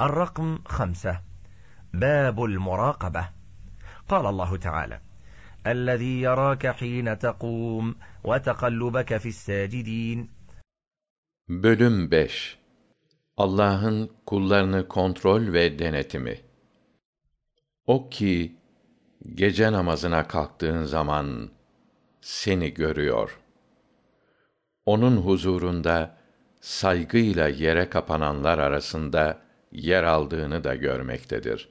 الرقم خمسة باب المراقبة قال الله تعالى الذي يراك حين تقوم وتقلبك في الساجدين Bölüm 5 Allah'ın kullarını kontrol ve denetimi O ki gece namazına kalktığın zaman seni görüyor. Onun huzurunda saygıyla yere kapananlar arasında yer aldığını da görmektedir.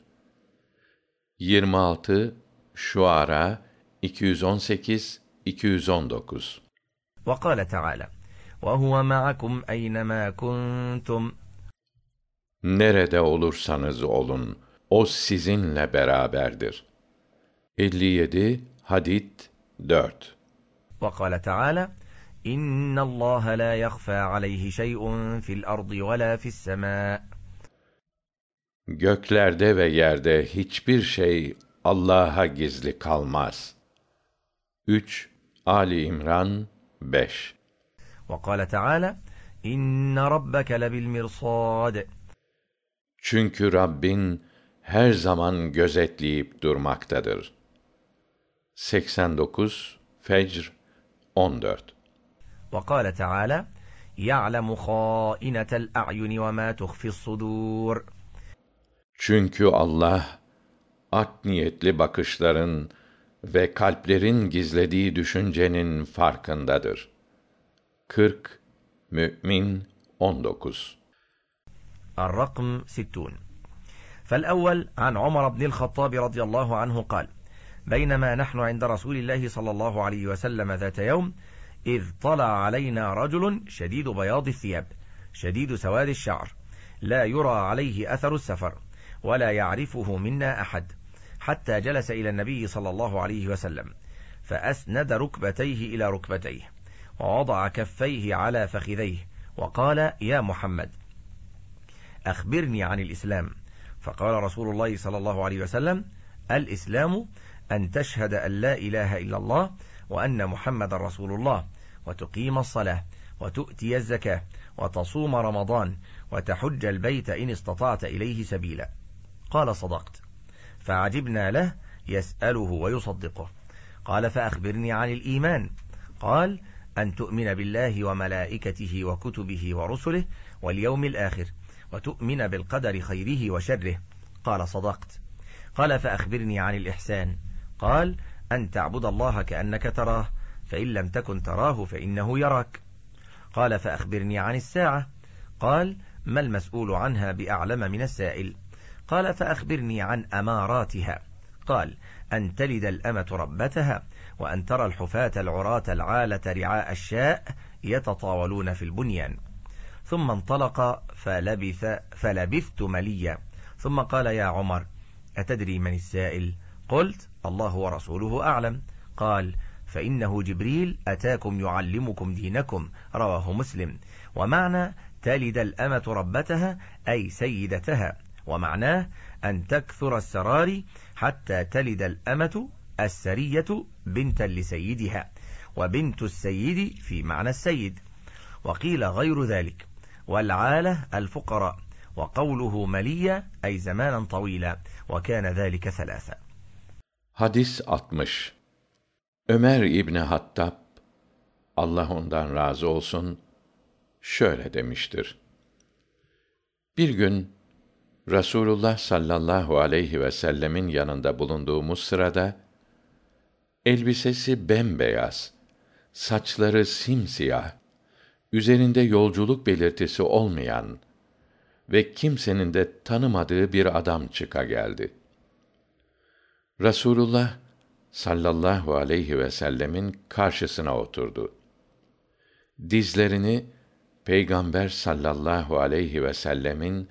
26 Şuara 218 219 وقال تعالى وهو معكم أينما كنتم Nerede olursanız olun, o sizinle beraberdir. 57 Hadid 4 وقال تعالى إن الله لا يخفى عليه شيء في الأرض ولا في السماء Göklerde ve yerde hiçbir şey Allah'a gizli kalmaz. 3 Ali İmran 5 وقال تعالى إن ربك لبالمرصاد Çünkü Rabbin her zaman gözetleyip durmaktadır. 89 Fecr 14 وقال تعالى يعلم خائنة الأعين وما تخفي الصدور Çünkü Allah art niyetli bakışların ve kalplerin gizlediği düşüncenin farkındadır. 40 Mü'min 19 الرقم ستون فالأول عن عمر بن الخطاب رضي الله عنه قال بينما نحن عند رسول الله صلى الله عليه وسلم ذات يوم إذ طلع علينا رجل شديد بياض الثياب شديد سواد الشعر لا يرى عليه أثر السفر ولا يعرفه منا أحد حتى جلس إلى النبي صلى الله عليه وسلم فأسند ركبتيه إلى ركبتيه ووضع كفيه على فخذيه وقال يا محمد أخبرني عن الإسلام فقال رسول الله صلى الله عليه وسلم الإسلام أن تشهد أن لا إله إلا الله وأن محمد رسول الله وتقيم الصلاة وتؤتي الزكاة وتصوم رمضان وتحج البيت إن استطعت إليه سبيلا قال صدقت فعجبنا له يسأله ويصدقه قال فأخبرني عن الإيمان قال أن تؤمن بالله وملائكته وكتبه ورسله واليوم الآخر وتؤمن بالقدر خيره وشره قال صدقت قال فأخبرني عن الإحسان قال أن تعبد الله كأنك تراه فإن لم تكن تراه فإنه يراك قال فأخبرني عن الساعة قال ما المسؤول عنها بأعلم من السائل قال فأخبرني عن أماراتها قال أن تلد الأمة ربتها وأن ترى الحفاة العراة العالة رعاء الشاء يتطاولون في البنيان ثم انطلق فلبث فلبثت مليا ثم قال يا عمر أتدري من السائل قلت الله ورسوله أعلم قال فإنه جبريل أتاكم يعلمكم دينكم رواه مسلم ومعنى تلد الأمة ربتها أي سيدتها ومعناه أن تكثر السرار حتى تلد الأمة السرية بنتا لسيدها وبنت السيد في معنى السيد وقيل غير ذلك والعالة الفقراء وقوله مليا أي زمانا طويلا وكان ذلك ثلاثة Hadis 60 Ömer İbni Hattab, Allah ondan razı olsun, şöyle demiştir. Bir gün, Rasulullah sallallahu aleyhi ve sellemin yanında bulunduğumuz sırada, elbisesi bembeyaz, saçları simsiyah, üzerinde yolculuk belirtisi olmayan ve kimsenin de tanımadığı bir adam çıka geldi. Rasulullah sallallahu aleyhi ve sellemin karşısına oturdu. Dizlerini Peygamber sallallahu aleyhi ve sellemin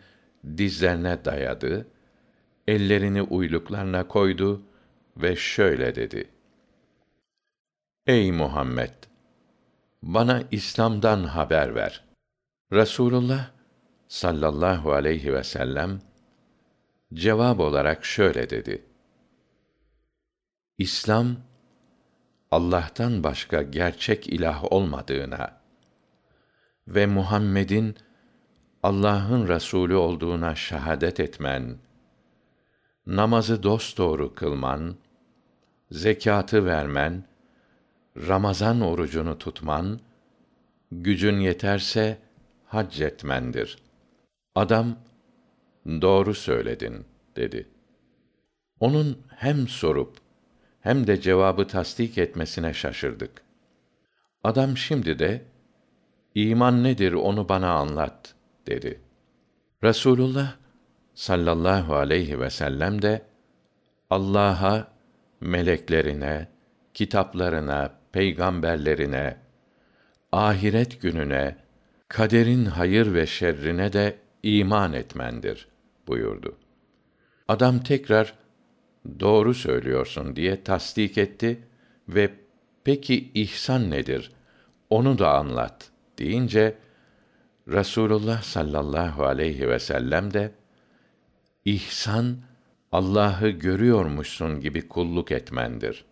dizlerine dayadı, ellerini uyluklarına koydu ve şöyle dedi: Ey Muhammed! Bana İslam'dan haber ver. Rasulullah sallallahu aleyhi ve sellem cevap olarak şöyle dedi: İslam Allah'tan başka gerçek ilah olmadığına ve Muhammed'in Allah'ın Resulü olduğuna şahadet etmen, namazı dosdoğru kılman, zekatı vermen, Ramazan orucunu tutman, gücün yeterse hac etmendir. Adam, doğru söyledin, dedi. Onun hem sorup, hem de cevabı tasdik etmesine şaşırdık. Adam şimdi de, iman nedir onu bana anlat, dedi. Resulullah sallallahu aleyhi ve sellem de, Allah'a, meleklerine, kitaplarına, peygamberlerine, ahiret gününe, kaderin hayır ve şerrine de iman etmendir buyurdu. Adam tekrar doğru söylüyorsun diye tasdik etti ve peki ihsan nedir? Onu da anlat deyince Rasulullah sallallahu aleyhi ve sellem de ihsan Allah'ı görüyormuşsun gibi kulluk etmendir.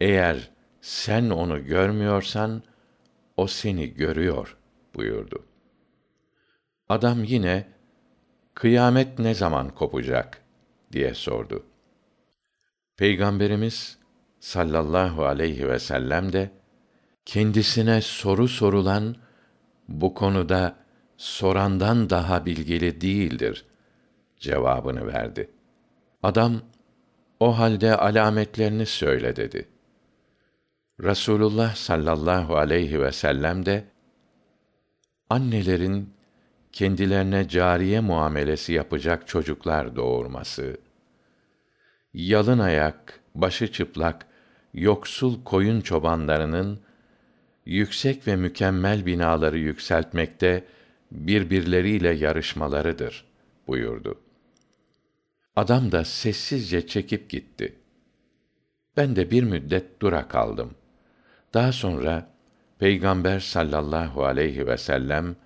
Eğer sen onu görmüyorsan o seni görüyor buyurdu. Adam yine kıyamet ne zaman kopacak diye sordu. Peygamberimiz sallallahu aleyhi ve sellem de kendisine soru sorulan bu konuda sorandan daha bilgili değildir cevabını verdi. Adam o halde alametlerini söyle dedi. Rasulullah sallallahu aleyhi ve sellem de annelerin kendilerine cariye muamelesi yapacak çocuklar doğurması, yalın ayak, başı çıplak, yoksul koyun çobanlarının yüksek ve mükemmel binaları yükseltmekte birbirleriyle yarışmalarıdır buyurdu. Adam da sessizce çekip gitti. Ben de bir müddet dura kaldım. Daha sonra Peygamber sallallahu aleyhi ve sellem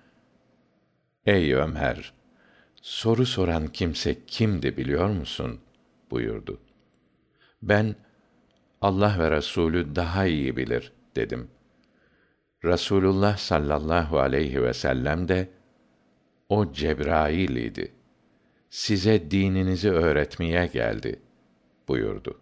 Ey Ömer, soru soran kimse kimdi biliyor musun? buyurdu. Ben Allah ve Resulü daha iyi bilir dedim. Rasulullah sallallahu aleyhi ve sellem de o Cebrail idi. Size dininizi öğretmeye geldi buyurdu.